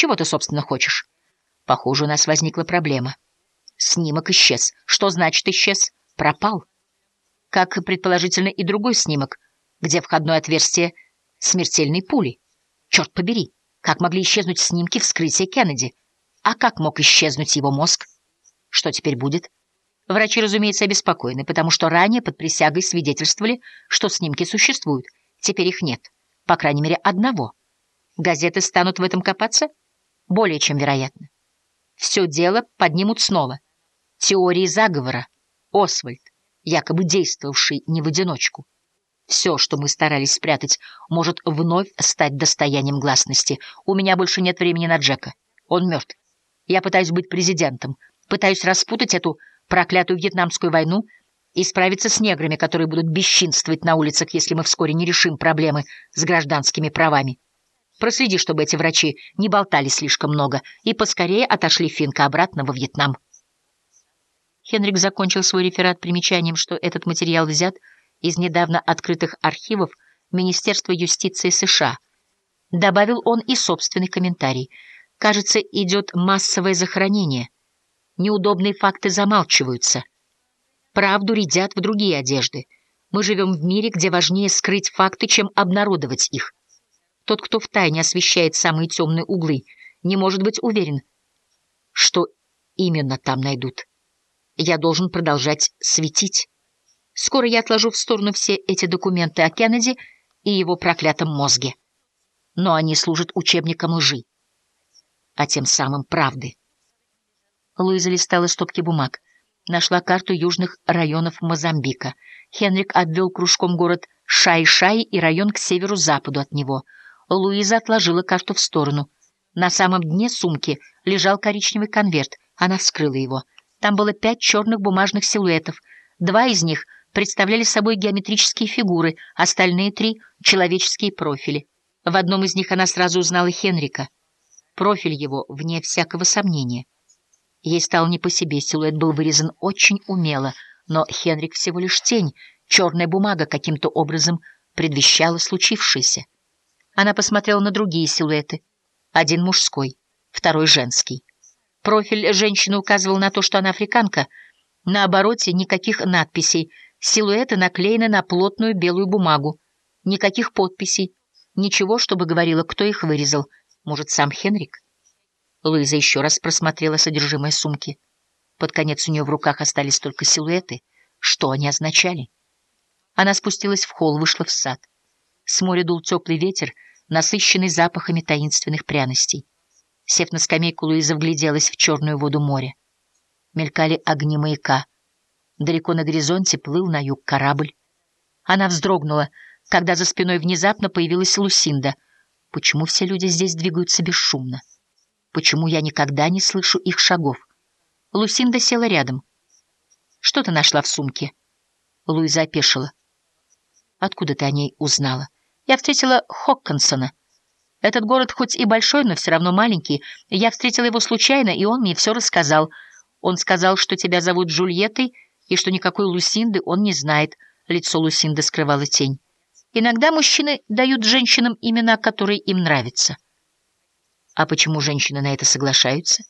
Чего ты, собственно, хочешь? Похоже, у нас возникла проблема. Снимок исчез. Что значит исчез? Пропал. Как, предположительно, и другой снимок, где входное отверстие смертельной пули. Черт побери, как могли исчезнуть снимки вскрытия Кеннеди? А как мог исчезнуть его мозг? Что теперь будет? Врачи, разумеется, обеспокоены, потому что ранее под присягой свидетельствовали, что снимки существуют. Теперь их нет. По крайней мере, одного. Газеты станут в этом копаться? Более чем вероятно. Все дело поднимут снова. Теории заговора. Освальд, якобы действовавший не в одиночку. Все, что мы старались спрятать, может вновь стать достоянием гласности. У меня больше нет времени на Джека. Он мертв. Я пытаюсь быть президентом, пытаюсь распутать эту проклятую вьетнамскую войну и справиться с неграми, которые будут бесчинствовать на улицах, если мы вскоре не решим проблемы с гражданскими правами. Проследи, чтобы эти врачи не болтали слишком много и поскорее отошли Финка обратно во Вьетнам. Хенрик закончил свой реферат примечанием, что этот материал взят из недавно открытых архивов Министерства юстиции США. Добавил он и собственный комментарий. Кажется, идет массовое захоронение. Неудобные факты замалчиваются. Правду рядят в другие одежды. Мы живем в мире, где важнее скрыть факты, чем обнародовать их. Тот, кто втайне освещает самые темные углы, не может быть уверен, что именно там найдут. Я должен продолжать светить. Скоро я отложу в сторону все эти документы о Кеннеди и его проклятом мозге. Но они служат учебником лжи, а тем самым правды. Луиза листала стопки бумаг. Нашла карту южных районов Мозамбика. Хенрик обвел кружком город Шай-Шай и район к северу-западу от него. Луиза отложила карту в сторону. На самом дне сумки лежал коричневый конверт. Она вскрыла его. Там было пять черных бумажных силуэтов. Два из них представляли собой геометрические фигуры, остальные три — человеческие профили. В одном из них она сразу узнала Хенрика. Профиль его, вне всякого сомнения. Ей стало не по себе, силуэт был вырезан очень умело, но Хенрик всего лишь тень, черная бумага каким-то образом предвещала случившееся. Она посмотрела на другие силуэты. Один мужской, второй женский. Профиль женщины указывал на то, что она африканка. На обороте никаких надписей, силуэты наклеены на плотную белую бумагу. Никаких подписей, ничего, чтобы говорило, кто их вырезал. Может, сам Хенрик? Луиза еще раз просмотрела содержимое сумки. Под конец у нее в руках остались только силуэты. Что они означали? Она спустилась в холл, вышла в сад. С моря дул теплый ветер, насыщенный запахами таинственных пряностей. Сев на скамейку, Луиза вгляделась в черную воду моря. Мелькали огни маяка. Далеко на горизонте плыл на юг корабль. Она вздрогнула, когда за спиной внезапно появилась Лусинда. Почему все люди здесь двигаются бесшумно? Почему я никогда не слышу их шагов? Лусинда села рядом. Что ты нашла в сумке? Луиза опешила. Откуда ты о ней узнала? Я встретила Хоккинсона. Этот город хоть и большой, но все равно маленький. Я встретила его случайно, и он мне все рассказал. Он сказал, что тебя зовут Джульеттой, и что никакой Лусинды он не знает. Лицо Лусинды скрывало тень. Иногда мужчины дают женщинам имена, которые им нравятся. А почему женщины на это соглашаются?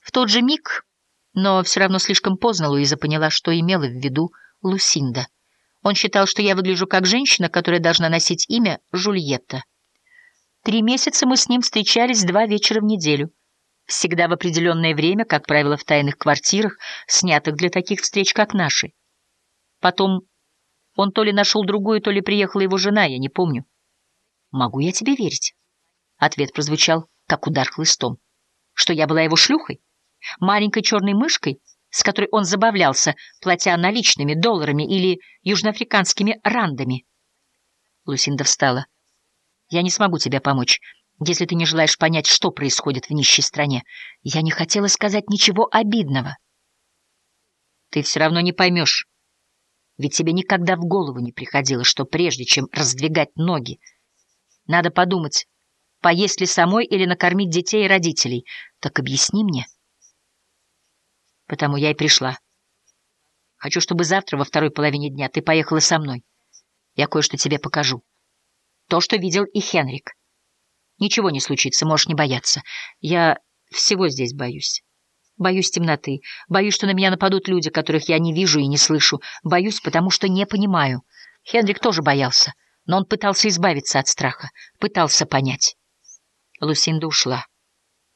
В тот же миг, но все равно слишком поздно, Луиза поняла, что имела в виду Лусинда. Он считал, что я выгляжу как женщина, которая должна носить имя Жульетта. Три месяца мы с ним встречались два вечера в неделю. Всегда в определенное время, как правило, в тайных квартирах, снятых для таких встреч, как наши. Потом он то ли нашел другую, то ли приехала его жена, я не помню. Могу я тебе верить? Ответ прозвучал как удар хлыстом. Что я была его шлюхой? Маленькой черной мышкой, с которой он забавлялся, платя наличными долларами или южноафриканскими рандами? Лусинда встала. «Я не смогу тебе помочь, если ты не желаешь понять, что происходит в нищей стране. Я не хотела сказать ничего обидного». «Ты все равно не поймешь, ведь тебе никогда в голову не приходило, что прежде чем раздвигать ноги, надо подумать, поесть ли самой или накормить детей и родителей. Так объясни мне. Потому я и пришла. Хочу, чтобы завтра во второй половине дня ты поехала со мной. Я кое-что тебе покажу. То, что видел и Хенрик. Ничего не случится, можешь не бояться. Я всего здесь боюсь. Боюсь темноты, боюсь, что на меня нападут люди, которых я не вижу и не слышу. Боюсь, потому что не понимаю. Хенрик тоже боялся, но он пытался избавиться от страха, пытался понять. Лусинда ушла.